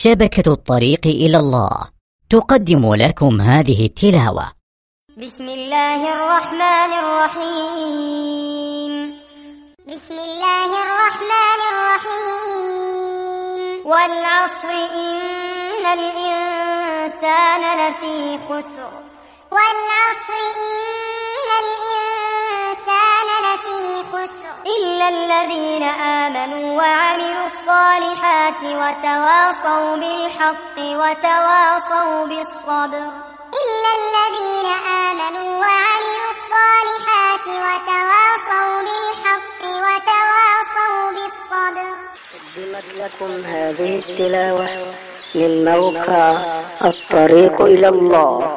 شبكة الطريق إلى الله. تقدم لكم هذه التلاوة. بسم الله الرحمن الرحيم. بسم الله الرحمن الرحيم. والعصر إن الإنسان لفي خسر. الذين آمنوا وعملوا الصالحات وتواصوا بالحق وتواصوا بالصبر. إلا الذين آمنوا وعملوا الصالحات وتواصوا بالحق وتواصوا بالصبر. قدمت لكم هذه التلاوة من موقع الطريق إلى الله.